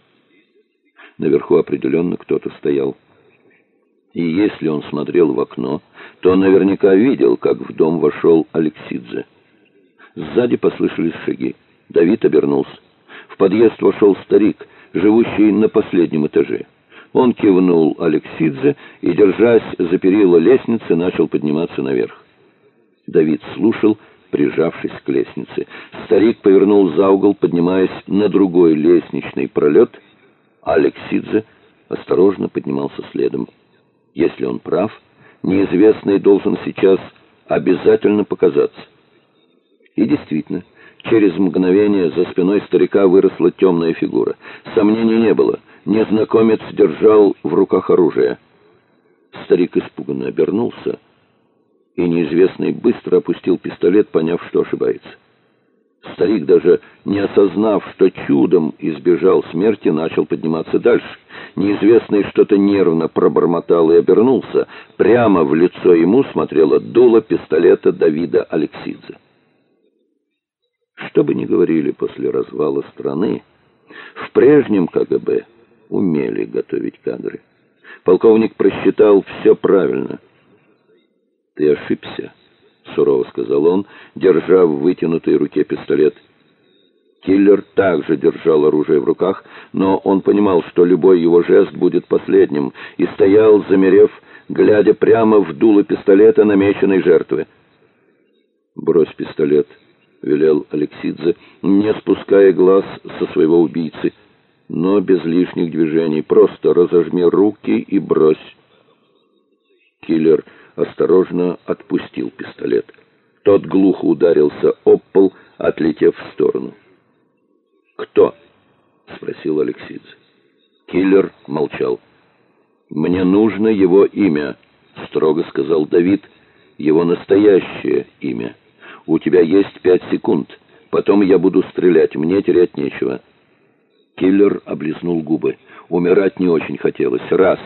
Наверху определенно кто-то стоял. И если он смотрел в окно, то наверняка видел, как в дом вошел Алексидзе. Сзади послышались шаги. Давид обернулся. В подъезд вошел старик, живущий на последнем этаже. Он кивнул Алексидзе и, держась за перила лестницы, начал подниматься наверх. Давид слушал, прижавшись к лестнице. Старик повернул за угол, поднимаясь на другой лестничный пролет. Алексидзе осторожно поднимался следом. Если он прав, неизвестный должен сейчас обязательно показаться. И действительно, через мгновение за спиной старика выросла темная фигура. Сомнений не было. Незнакомец держал в руках оружие. Старик испуганно обернулся и неизвестный быстро опустил пистолет, поняв, что ошибается. Старик, даже не осознав, что чудом избежал смерти, начал подниматься дальше. Неизвестный что-то нервно пробормотал и обернулся. Прямо в лицо ему смотрело дуло пистолета Давида Алексидзе. Что бы ни говорили после развала страны, в прежнем КГБ умели готовить кадры. Полковник просчитал все правильно — «Ты ошибся», — сурово сказал он, держа в вытянутой руке пистолет. Киллер также держал оружие в руках, но он понимал, что любой его жест будет последним, и стоял, замерев, глядя прямо в дуло пистолета намеченной жертвы. «Брось пистолет», — велел Алексидзе, не спуская глаз со своего убийцы, но без лишних движений. «Просто разожми руки и брось». Киллер осторожно отпустил пистолет. Тот глухо ударился об пол, отлетев в сторону. «Кто?» — спросил Алексидзе. Киллер молчал. «Мне нужно его имя», — строго сказал Давид, — «его настоящее имя. У тебя есть пять секунд. Потом я буду стрелять, мне терять нечего». Киллер облизнул губы. Умирать не очень хотелось. «Раз!»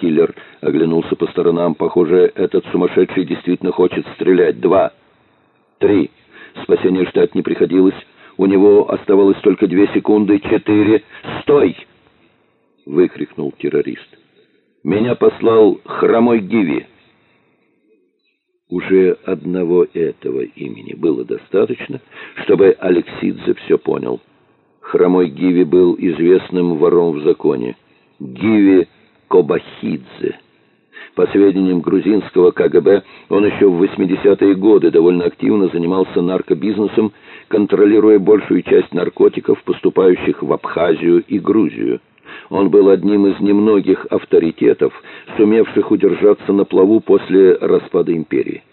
Киллер оглянулся по сторонам. Похоже, этот сумасшедший действительно хочет стрелять. «Два!» «Три!» Спасения ждать не приходилось. У него оставалось только две секунды. «Четыре!» «Стой!» — выкрикнул террорист. «Меня послал хромой Гиви». Уже одного этого имени было достаточно, чтобы Алексидзе все понял. Хромой Гиви был известным вором в законе. Гиви Кобахидзе. По сведениям грузинского КГБ, он еще в 80-е годы довольно активно занимался наркобизнесом, контролируя большую часть наркотиков, поступающих в Абхазию и Грузию. Он был одним из немногих авторитетов, сумевших удержаться на плаву после распада империи.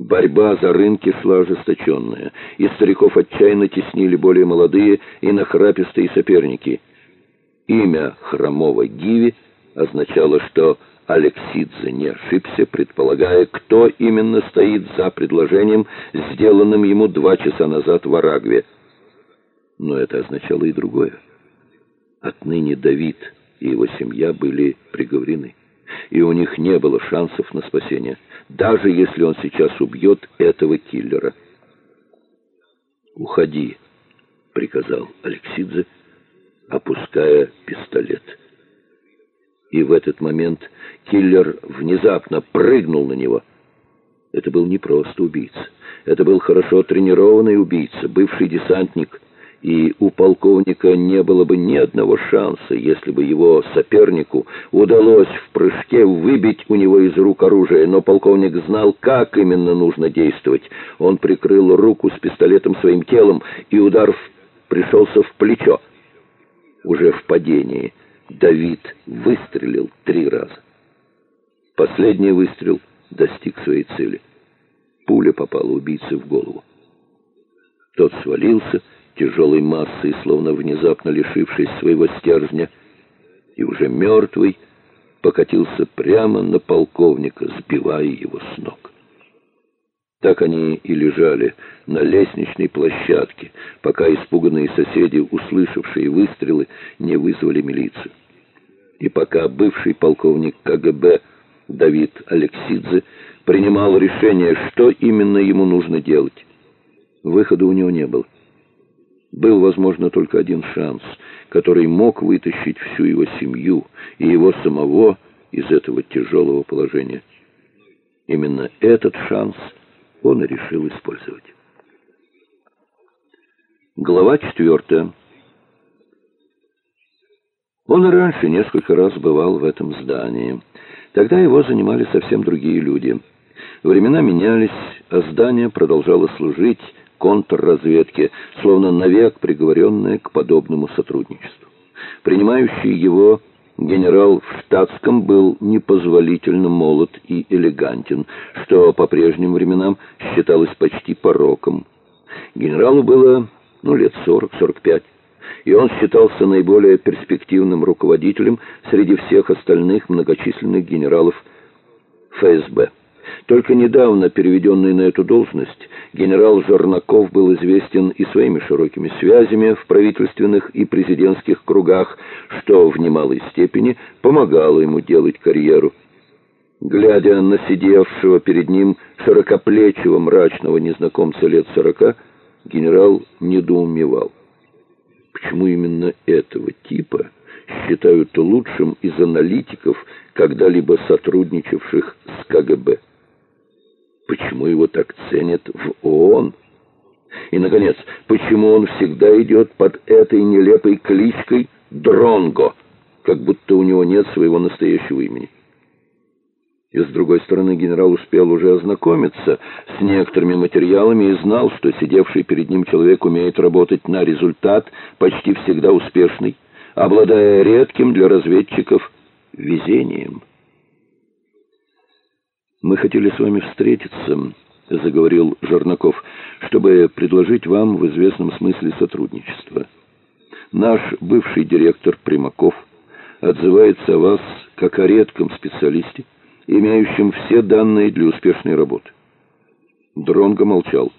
Борьба за рынки шла ожесточенная, и стариков отчаянно теснили более молодые и нахрапистые соперники. Имя хромого Гиви означало, что Алексидзе не ошибся, предполагая, кто именно стоит за предложением, сделанным ему два часа назад в Арагве. Но это означало и другое. Отныне Давид и его семья были приговорены, и у них не было шансов на спасение, даже если он сейчас убьет этого киллера. «Уходи», — приказал Алексидзе, опуская пистолет. И в этот момент киллер внезапно прыгнул на него. Это был не просто убийца. Это был хорошо тренированный убийца, бывший десантник — и у полковника не было бы ни одного шанса, если бы его сопернику удалось в прыжке выбить у него из рук оружие, но полковник знал, как именно нужно действовать. Он прикрыл руку с пистолетом своим телом, и удар пришелся в плечо. Уже в падении Давид выстрелил три раза. Последний выстрел достиг своей цели. Пуля попала убийце в голову. Тот свалился тяжелой массой, словно внезапно лишившись своего стержня, и уже мертвый покатился прямо на полковника, сбивая его с ног. Так они и лежали на лестничной площадке, пока испуганные соседи, услышавшие выстрелы, не вызвали милицию. И пока бывший полковник КГБ Давид Алексидзе принимал решение, что именно ему нужно делать. Выхода у него не было. Был, возможно, только один шанс, который мог вытащить всю его семью и его самого из этого тяжелого положения. Именно этот шанс он решил использовать. Глава четвертая. Он раньше несколько раз бывал в этом здании. Тогда его занимали совсем другие люди. Времена менялись, а здание продолжало служить контрразведки, словно навек приговоренная к подобному сотрудничеству. Принимающий его генерал в штатском был непозволительно молод и элегантен, что по прежним временам считалось почти пороком. Генералу было ну, лет 40-45, и он считался наиболее перспективным руководителем среди всех остальных многочисленных генералов ФСБ. Только недавно переведенный на эту должность, генерал Жернаков был известен и своими широкими связями в правительственных и президентских кругах, что в немалой степени помогало ему делать карьеру. Глядя на сидевшего перед ним широкоплечего мрачного незнакомца лет сорока, генерал недоумевал. Почему именно этого типа считают лучшим из аналитиков, когда-либо сотрудничавших с КГБ? Почему его так ценят в ООН? И, наконец, почему он всегда идет под этой нелепой кличкой Дронго, как будто у него нет своего настоящего имени? И с другой стороны, генерал успел уже ознакомиться с некоторыми материалами и знал, что сидевший перед ним человек умеет работать на результат, почти всегда успешный, обладая редким для разведчиков везением. «Мы хотели с вами встретиться», — заговорил Жернаков, «чтобы предложить вам в известном смысле сотрудничество. Наш бывший директор Примаков отзывается о вас как о редком специалисте, имеющим все данные для успешной работы. Дронго молчал.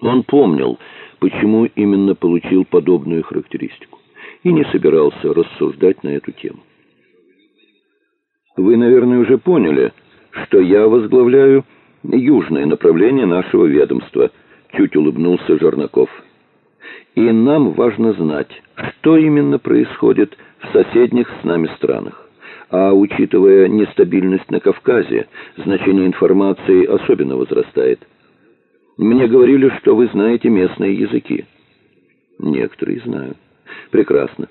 Он помнил, почему именно получил подобную характеристику, и не собирался рассуждать на эту тему. Вы, наверное, уже поняли, что я возглавляю южное направление нашего ведомства, чуть улыбнулся Жернаков. И нам важно знать, что именно происходит в соседних с нами странах. А учитывая нестабильность на Кавказе, значение информации особенно возрастает. Мне говорили, что вы знаете местные языки. Некоторые знаю. Прекрасно.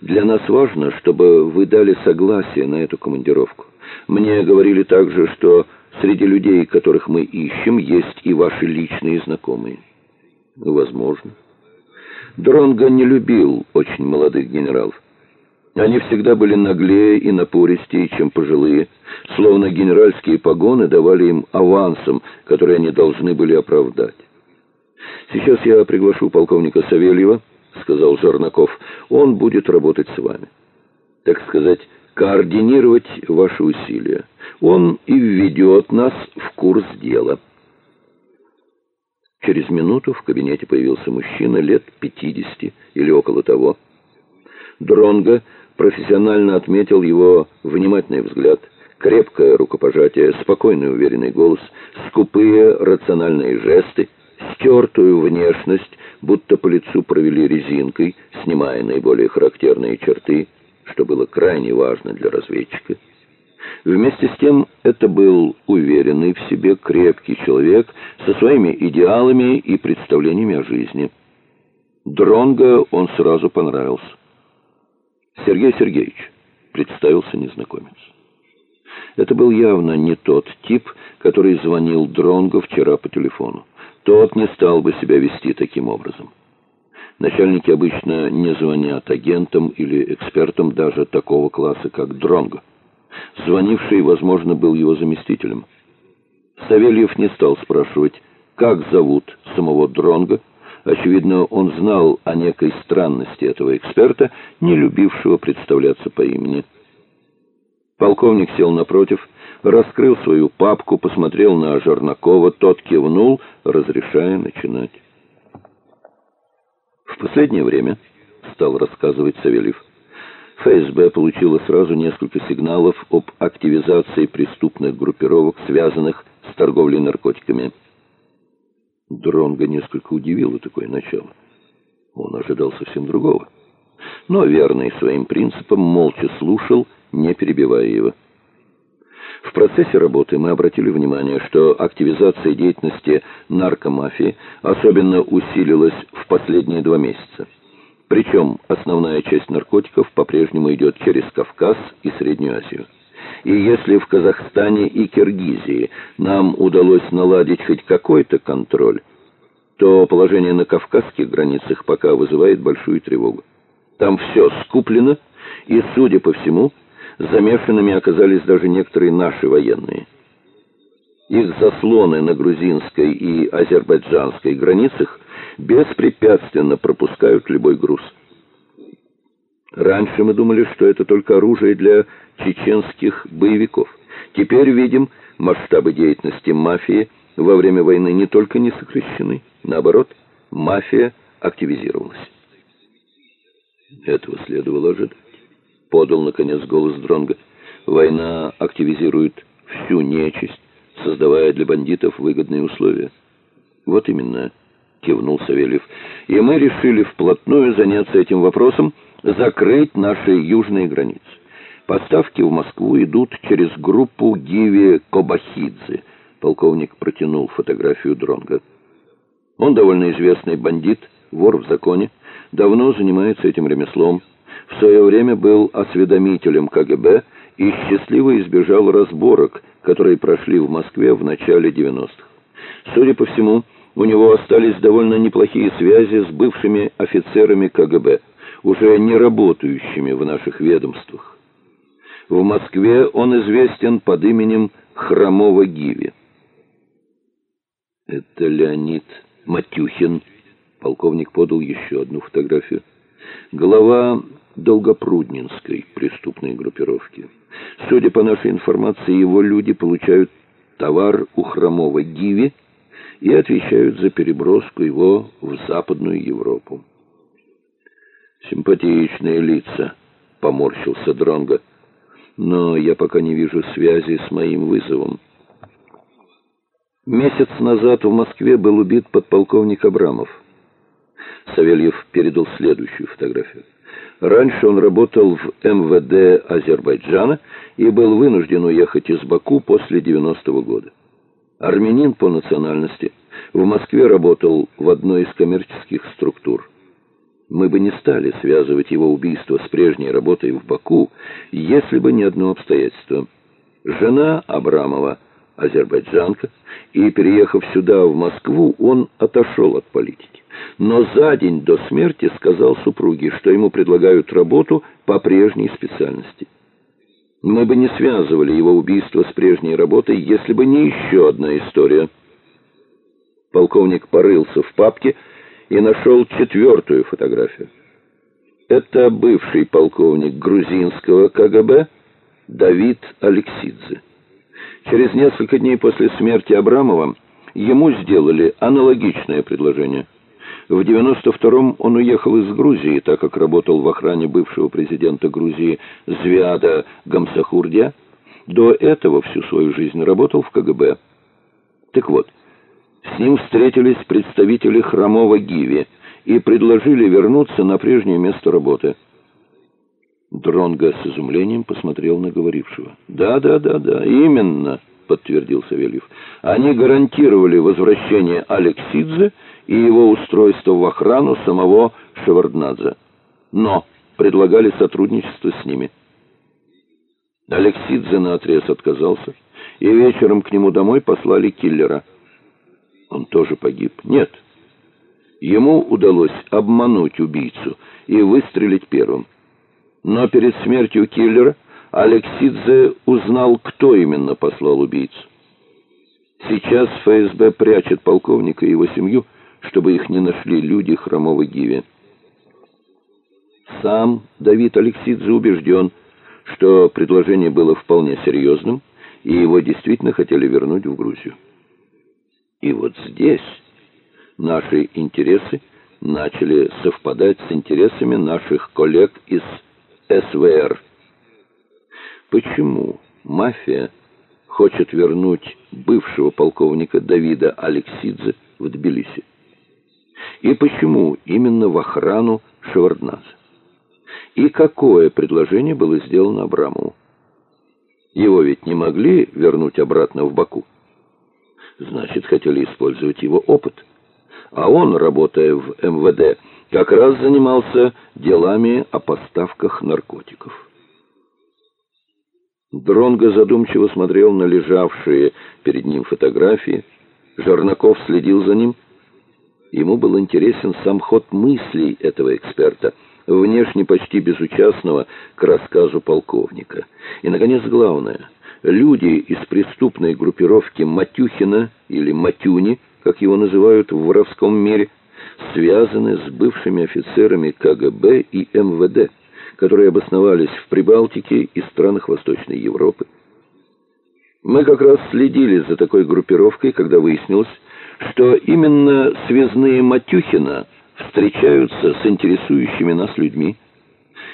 Для нас важно, чтобы вы дали согласие на эту командировку. Мне говорили также, что среди людей, которых мы ищем, есть и ваши личные знакомые. Возможно. Дронго не любил очень молодых генералов. Они всегда были наглее и напористее, чем пожилые, словно генеральские погоны давали им авансом, который они должны были оправдать. «Сейчас я приглашу полковника Савельева», — сказал Жернаков. «Он будет работать с вами. Так сказать, координировать ваши усилия. Он и введет нас в курс дела». Через минуту в кабинете появился мужчина лет пятидесяти или около того. Дронго профессионально отметил его внимательный взгляд, крепкое рукопожатие, спокойный уверенный голос, скупые рациональные жесты, стертую внешность, будто по лицу провели резинкой, снимая наиболее характерные черты, что было крайне важно для разведчика. Вместе с тем это был уверенный в себе крепкий человек со своими идеалами и представлениями о жизни. Дронго он сразу понравился. Сергей Сергеевич, представился незнакомец. Это был явно не тот тип, который звонил Дронго вчера по телефону. Тот не стал бы себя вести таким образом. Начальники обычно не звонят агентам или экспертам даже такого класса, как Дронго. Звонивший, возможно, был его заместителем. Савельев не стал спрашивать, как зовут самого Дронго, Очевидно, он знал о некой странности этого эксперта, не любившего представляться по имени. Полковник сел напротив, раскрыл свою папку, посмотрел на Жернакова, тот кивнул, разрешая начинать. В последнее время, стал рассказывать Савельев, ФСБ получила сразу несколько сигналов об активизации преступных группировок, связанных с торговлей наркотиками. Дронга несколько удивило такое начало. Он ожидал совсем другого. Но верный своим принципам молча слушал, не перебивая его. В процессе работы мы обратили внимание, что активизация деятельности наркомафии особенно усилилась в последние два месяца. Причем основная часть наркотиков по-прежнему идет через Кавказ и Среднюю Азию. И если в Казахстане и Киргизии нам удалось наладить хоть какой-то контроль, то положение на кавказских границах пока вызывает большую тревогу. Там все скуплено, и, судя по всему, замешанными оказались даже некоторые наши военные. Их заслоны на грузинской и азербайджанской границах беспрепятственно пропускают любой груз. Раньше мы думали, что это только оружие для чеченских боевиков. Теперь видим, масштабы деятельности мафии во время войны не только не сокращены, наоборот, мафия активизировалась. Этого следовало ожидать. Подал, наконец, голос Дронга. Война активизирует всю нечисть, создавая для бандитов выгодные условия. Вот именно, кивнул Савельев. И мы решили вплотную заняться этим вопросом, закрыть наши южные границы. Поставки в Москву идут через группу Гиви Кобахидзе. Полковник протянул фотографию Дронга. Он довольно известный бандит, вор в законе, давно занимается этим ремеслом. В свое время был осведомителем КГБ и счастливо избежал разборок, которые прошли в Москве в начале 90-х. Судя по всему, у него остались довольно неплохие связи с бывшими офицерами КГБ, уже не работающими в наших ведомствах. В Москве он известен под именем Хромова Гиви. Это Леонид Матюхин. Полковник подал еще одну фотографию. Глава Долгопруднинской преступной группировки. Судя по нашей информации, его люди получают товар у Хромова Гиви и отвечают за переброску его в Западную Европу. Симпатичные лица, поморщился Дронга. Но я пока не вижу связи с моим вызовом. Месяц назад в Москве был убит подполковник Абрамов. Савельев передал следующую фотографию. Раньше он работал в МВД Азербайджана и был вынужден уехать из Баку после 90-го года. Армянин по национальности, в Москве работал в одной из коммерческих структур. Мы бы не стали связывать его убийство с прежней работой в Баку, если бы не одно обстоятельство. Жена Абрамова азербайджанка, и переехав сюда в Москву, он отошел от политики. Но за день до смерти сказал супруге, что ему предлагают работу по прежней специальности. Мы бы не связывали его убийство с прежней работой, если бы не еще одна история. Полковник порылся в папке и нашел четвертую фотографию. Это бывший полковник грузинского КГБ Давид Алексидзе. Через несколько дней после смерти Абрамова ему сделали аналогичное предложение. В 92-м он уехал из Грузии, так как работал в охране бывшего президента Грузии Звиада Гамсахурдия. До этого всю свою жизнь работал в КГБ. Так вот, с ним встретились представители хромого Гиви и предложили вернуться на прежнее место работы. Дронго с изумлением посмотрел на говорившего. «Да, да, да, да, именно», — подтвердил Савельев. «Они гарантировали возвращение Алексидзе и его устройство в охрану самого Шеварднадзе, но предлагали сотрудничество с ними». Алексидзе наотрез отказался, и вечером к нему домой послали киллера — он тоже погиб? Нет. Ему удалось обмануть убийцу и выстрелить первым. Но перед смертью киллера Алексидзе узнал, кто именно послал убийцу. Сейчас ФСБ прячет полковника и его семью, чтобы их не нашли люди хромовой Гиви. Сам Давид Алексидзе убежден, что предложение было вполне серьезным, и его действительно хотели вернуть в Грузию. И вот здесь наши интересы начали совпадать с интересами наших коллег из СВР. Почему мафия хочет вернуть бывшего полковника Давида Алексидзе в Тбилиси? И почему именно в охрану Шеварднадзе? И какое предложение было сделано Абрамову? Его ведь не могли вернуть обратно в Баку. Значит, хотели использовать его опыт. А он, работая в МВД, как раз занимался делами о поставках наркотиков. Дронго задумчиво смотрел на лежавшие перед ним фотографии. Жернаков следил за ним. Ему был интересен сам ход мыслей этого эксперта, внешне почти безучастного к рассказу полковника. И, наконец, главное — люди из преступной группировки Матюхина или Матюни, как его называют в воровском мире, связаны с бывшими офицерами КГБ и МВД, которые обосновались в Прибалтике и странах Восточной Европы. Мы как раз следили за такой группировкой, когда выяснилось, что именно связные Матюхина встречаются с интересующими нас людьми.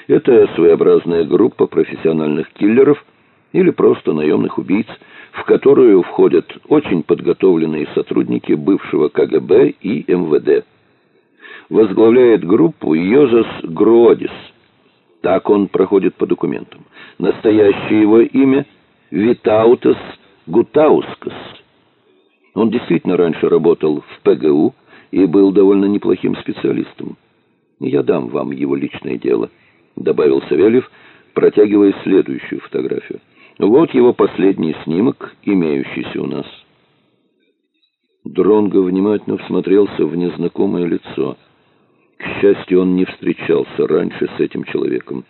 Это своеобразная группа профессиональных киллеров – или просто наемных убийц, в которую входят очень подготовленные сотрудники бывшего КГБ и МВД. Возглавляет группу Йозас Гродис. Так он проходит по документам. Настоящее его имя Витаутас Гутаускас. Он действительно раньше работал в ПГУ и был довольно неплохим специалистом. Я дам вам его личное дело, добавил Савельев, протягивая следующую фотографию. Вот его последний снимок, имеющийся у нас. Дронго внимательно всмотрелся в незнакомое лицо. К счастью, он не встречался раньше с этим человеком.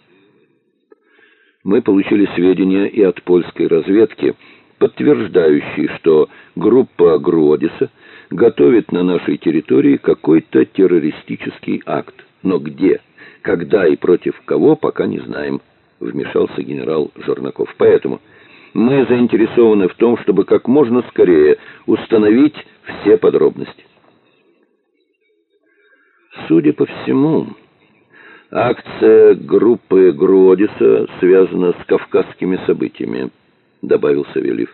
Мы получили сведения и от польской разведки, подтверждающие, что группа Гродиса готовит на нашей территории какой-то террористический акт. Но где, когда и против кого, пока не знаем, вмешался генерал Жорнаков. Поэтому мы заинтересованы в том, чтобы как можно скорее установить все подробности. Судя по всему, акция группы Гродиса связана с кавказскими событиями, добавил Савельев.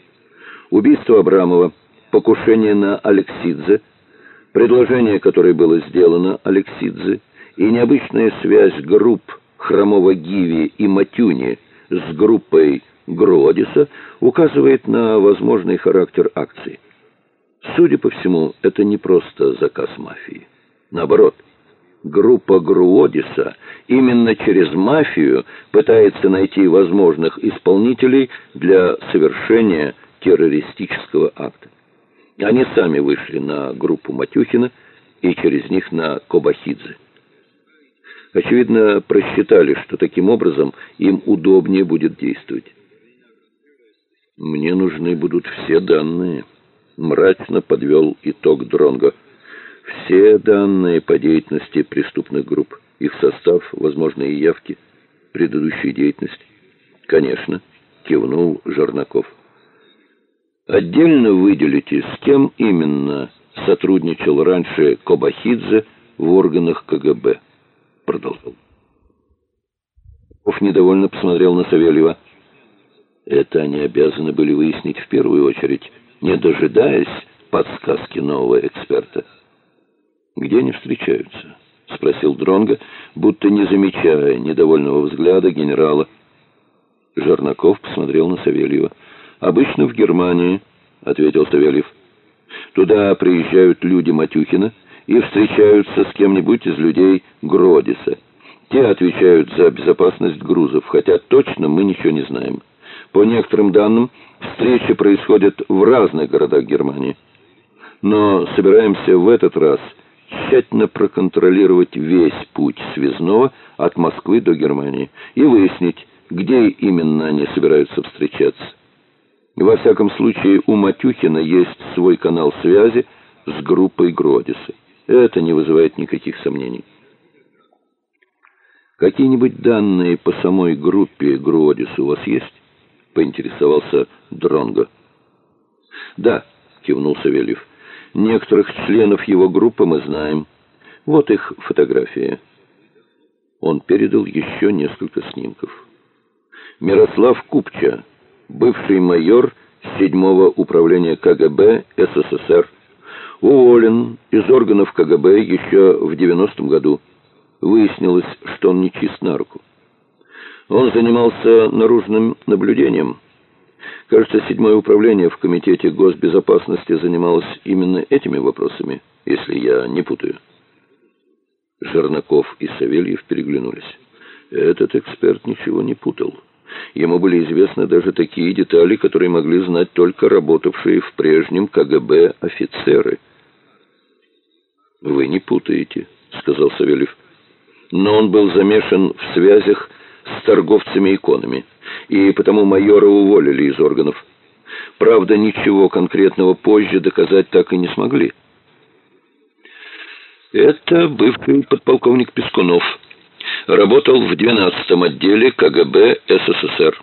Убийство Абрамова, покушение на Алексидзе, предложение, которое было сделано Алексидзе, и необычная связь групп Хромого Гиви и Матюни с группой Гродиса указывает на возможный характер акции. Судя по всему, это не просто заказ мафии. Наоборот, группа Груодиса именно через мафию пытается найти возможных исполнителей для совершения террористического акта. Они сами вышли на группу Матюхина и через них на Кобахидзе. Очевидно, просчитали, что таким образом им удобнее будет действовать. «Мне нужны будут все данные», — мрачно подвел итог Дронго. «Все данные по деятельности преступных групп, их состав, возможные явки, предыдущей деятельности». «Конечно», — кивнул Жернаков. «Отдельно выделите, с кем именно сотрудничал раньше Кобахидзе в органах КГБ» продолжил. Оф недовольно посмотрел на Савельева. Это они обязаны были выяснить в первую очередь, не дожидаясь подсказки нового эксперта. «Где они встречаются?» — спросил Дронга, будто не замечая недовольного взгляда генерала. Жернаков посмотрел на Савельева. «Обычно в Германии», — ответил Савельев. «Туда приезжают люди Матюхина, и встречаются с кем-нибудь из людей Гродиса. Те отвечают за безопасность грузов, хотя точно мы ничего не знаем. По некоторым данным, встречи происходят в разных городах Германии. Но собираемся в этот раз тщательно проконтролировать весь путь связного от Москвы до Германии и выяснить, где именно они собираются встречаться. Во всяком случае, у Матюхина есть свой канал связи с группой Гродиса. Это не вызывает никаких сомнений. Какие-нибудь данные по самой группе Гродис у вас есть? поинтересовался Дронго. Да, кивнул Савельев. Некоторых членов его группы мы знаем. Вот их фотографии. Он передал еще несколько снимков. Мирослав Купча, бывший майор седьмого управления КГБ СССР, уволен из органов КГБ еще в 90-м году. Выяснилось, что он не чист на руку. Он занимался наружным наблюдением. Кажется, седьмое управление в Комитете госбезопасности занималось именно этими вопросами, если я не путаю. Жернаков и Савельев переглянулись. Этот эксперт ничего не путал. Ему были известны даже такие детали, которые могли знать только работавшие в прежнем КГБ офицеры – «Вы не путаете», — сказал Савельев. «Но он был замешан в связях с торговцами иконами, и потому майора уволили из органов. Правда, ничего конкретного позже доказать так и не смогли». «Это бывший подполковник Пескунов. Работал в 12-м отделе КГБ СССР».